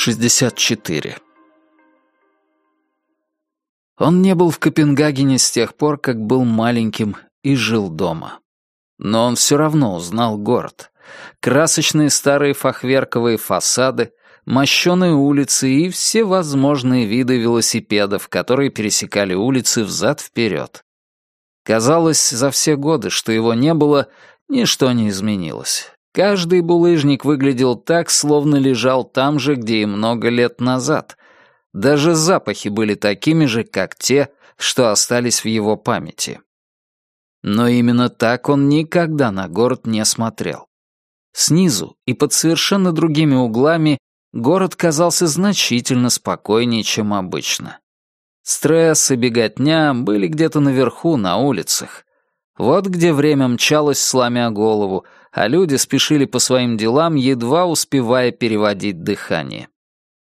64. Он не был в Копенгагене с тех пор, как был маленьким и жил дома. Но он все равно узнал город. Красочные старые фахверковые фасады, мощеные улицы и все возможные виды велосипедов, которые пересекали улицы взад-вперед. Казалось, за все годы, что его не было, ничто не изменилось. Каждый булыжник выглядел так, словно лежал там же, где и много лет назад. Даже запахи были такими же, как те, что остались в его памяти. Но именно так он никогда на город не смотрел. Снизу и под совершенно другими углами город казался значительно спокойнее, чем обычно. Стресс и беготня были где-то наверху, на улицах. Вот где время мчалось, сломя голову, а люди спешили по своим делам, едва успевая переводить дыхание.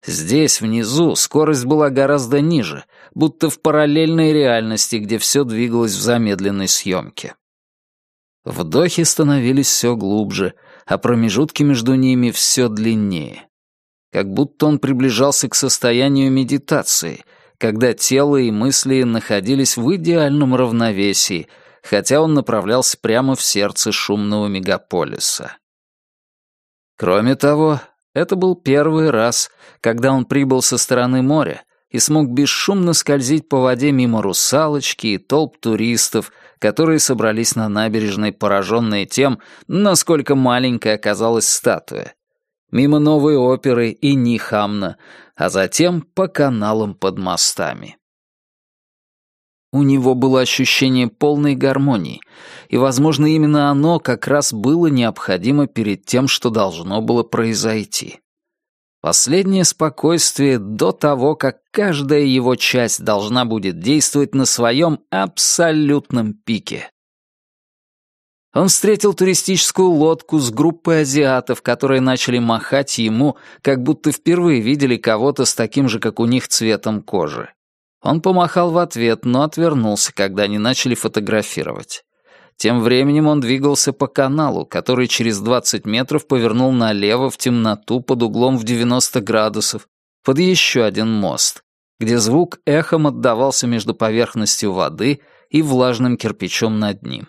Здесь, внизу, скорость была гораздо ниже, будто в параллельной реальности, где все двигалось в замедленной съемке. Вдохи становились все глубже, а промежутки между ними все длиннее. Как будто он приближался к состоянию медитации, когда тело и мысли находились в идеальном равновесии — хотя он направлялся прямо в сердце шумного мегаполиса. Кроме того, это был первый раз, когда он прибыл со стороны моря и смог бесшумно скользить по воде мимо русалочки и толп туристов, которые собрались на набережной, пораженные тем, насколько маленькой оказалась статуя. Мимо новой оперы и Нихамна, а затем по каналам под мостами. У него было ощущение полной гармонии, и, возможно, именно оно как раз было необходимо перед тем, что должно было произойти. Последнее спокойствие до того, как каждая его часть должна будет действовать на своем абсолютном пике. Он встретил туристическую лодку с группой азиатов, которые начали махать ему, как будто впервые видели кого-то с таким же, как у них, цветом кожи. Он помахал в ответ, но отвернулся, когда они начали фотографировать. Тем временем он двигался по каналу, который через 20 метров повернул налево в темноту под углом в 90 градусов, под еще один мост, где звук эхом отдавался между поверхностью воды и влажным кирпичом над ним.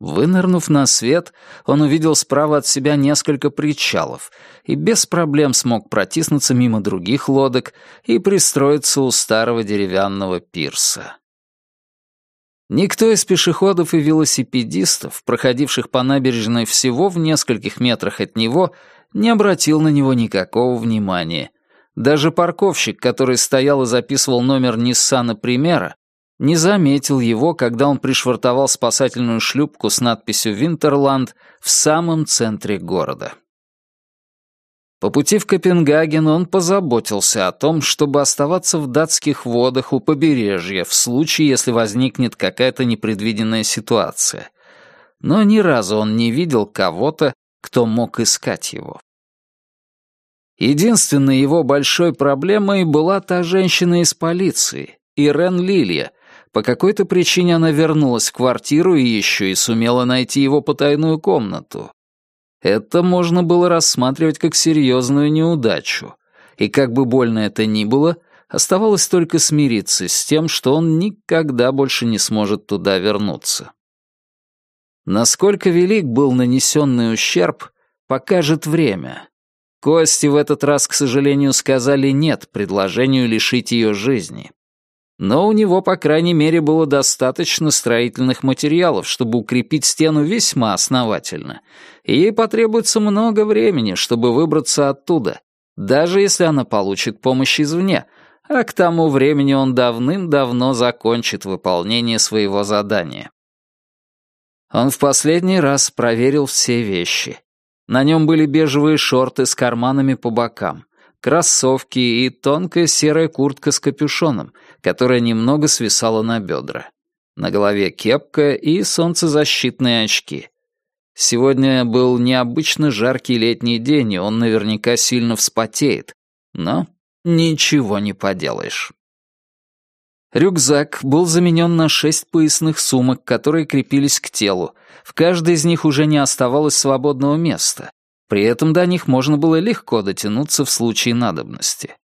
Вынырнув на свет, он увидел справа от себя несколько причалов и без проблем смог протиснуться мимо других лодок и пристроиться у старого деревянного пирса. Никто из пешеходов и велосипедистов, проходивших по набережной всего в нескольких метрах от него, не обратил на него никакого внимания. Даже парковщик, который стоял и записывал номер Ниссана Примера, не заметил его, когда он пришвартовал спасательную шлюпку с надписью «Винтерланд» в самом центре города. По пути в Копенгаген он позаботился о том, чтобы оставаться в датских водах у побережья в случае, если возникнет какая-то непредвиденная ситуация. Но ни разу он не видел кого-то, кто мог искать его. Единственной его большой проблемой была та женщина из полиции, Ирен Лилья, по какой-то причине она вернулась в квартиру и еще и сумела найти его потайную комнату. Это можно было рассматривать как серьезную неудачу. И как бы больно это ни было, оставалось только смириться с тем, что он никогда больше не сможет туда вернуться. Насколько велик был нанесенный ущерб, покажет время. Кости в этот раз, к сожалению, сказали «нет» предложению лишить ее жизни. Но у него, по крайней мере, было достаточно строительных материалов, чтобы укрепить стену весьма основательно, и ей потребуется много времени, чтобы выбраться оттуда, даже если она получит помощь извне, а к тому времени он давным-давно закончит выполнение своего задания. Он в последний раз проверил все вещи. На нем были бежевые шорты с карманами по бокам кроссовки и тонкая серая куртка с капюшоном, которая немного свисала на бедра. На голове кепка и солнцезащитные очки. Сегодня был необычно жаркий летний день, и он наверняка сильно вспотеет. Но ничего не поделаешь. Рюкзак был заменен на шесть поясных сумок, которые крепились к телу. В каждой из них уже не оставалось свободного места, При этом до них можно было легко дотянуться в случае надобности.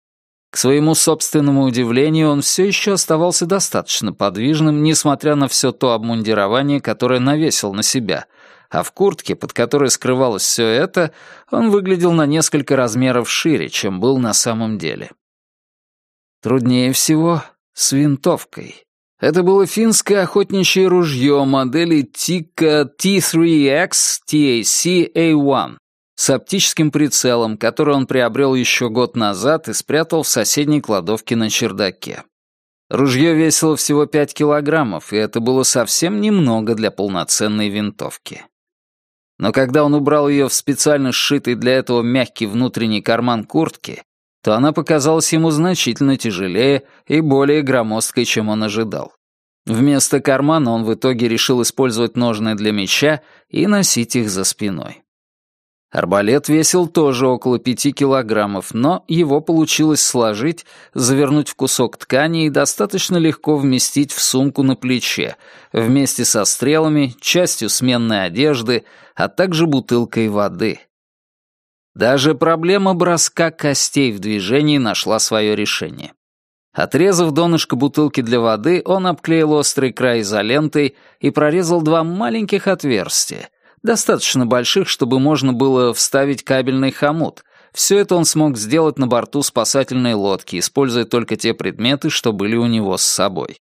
К своему собственному удивлению, он все еще оставался достаточно подвижным, несмотря на все то обмундирование, которое навесил на себя, а в куртке, под которой скрывалось все это, он выглядел на несколько размеров шире, чем был на самом деле. Труднее всего с винтовкой. Это было финское охотничье ружье модели Tikka T3X TAC A1 с оптическим прицелом, который он приобрел еще год назад и спрятал в соседней кладовке на чердаке. Ружье весило всего 5 килограммов, и это было совсем немного для полноценной винтовки. Но когда он убрал ее в специально сшитый для этого мягкий внутренний карман куртки, то она показалась ему значительно тяжелее и более громоздкой, чем он ожидал. Вместо кармана он в итоге решил использовать ножны для меча и носить их за спиной. Арбалет весил тоже около пяти килограммов, но его получилось сложить, завернуть в кусок ткани и достаточно легко вместить в сумку на плече, вместе со стрелами, частью сменной одежды, а также бутылкой воды. Даже проблема броска костей в движении нашла свое решение. Отрезав донышко бутылки для воды, он обклеил острый край изолентой и прорезал два маленьких отверстия, достаточно больших, чтобы можно было вставить кабельный хомут. Все это он смог сделать на борту спасательной лодки, используя только те предметы, что были у него с собой.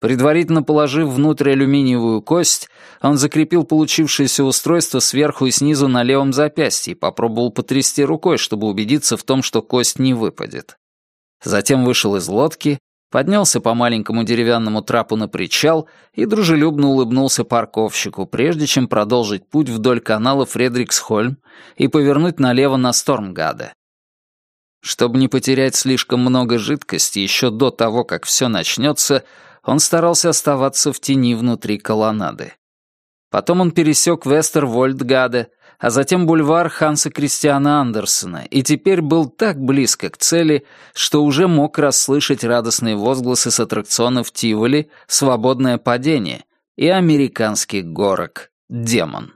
Предварительно положив внутрь алюминиевую кость, он закрепил получившееся устройство сверху и снизу на левом запястье и попробовал потрясти рукой, чтобы убедиться в том, что кость не выпадет. Затем вышел из лодки, поднялся по маленькому деревянному трапу на причал и дружелюбно улыбнулся парковщику, прежде чем продолжить путь вдоль канала Фредриксхольм и повернуть налево на Стормгаде. Чтобы не потерять слишком много жидкости еще до того, как все начнется, он старался оставаться в тени внутри колоннады. Потом он пересек Вестервольдгаде, а затем бульвар Ханса Кристиана Андерсона, и теперь был так близко к цели, что уже мог расслышать радостные возгласы с аттракционов Тиволи «Свободное падение» и американских горок «Демон».